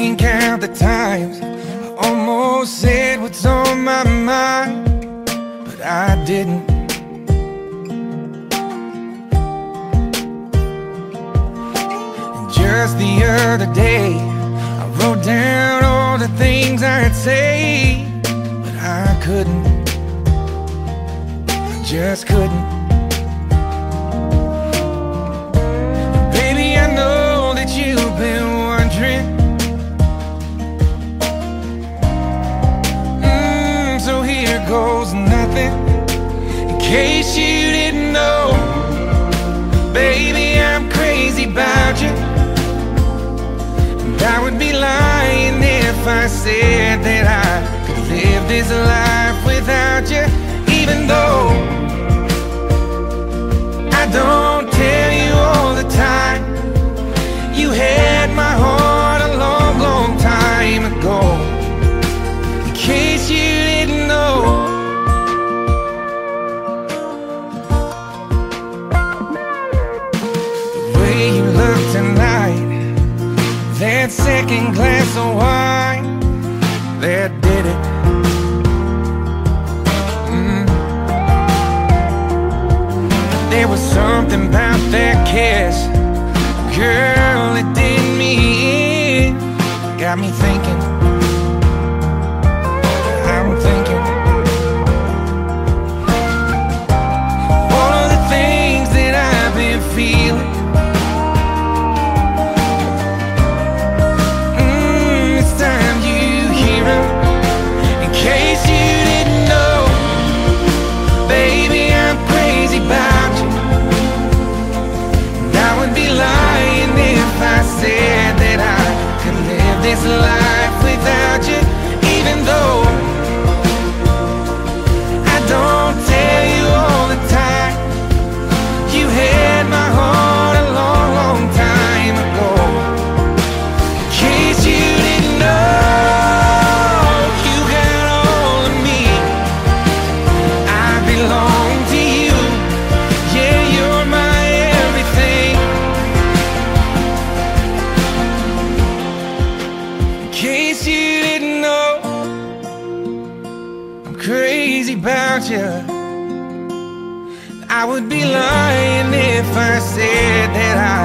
can't count the times I almost said what's on my mind, but I didn't. And just the other day, I wrote down all the things I'd say, but I couldn't. I just couldn't. Goes nothing. In case you didn't know, baby, I'm crazy about you. And I would be lying if I said that I could live this life without you, even though that second glass of wine, that did it. Mm. There was something about that kiss, girl, it did me in. Got me thinking, crazy about you I would be lying if I said that I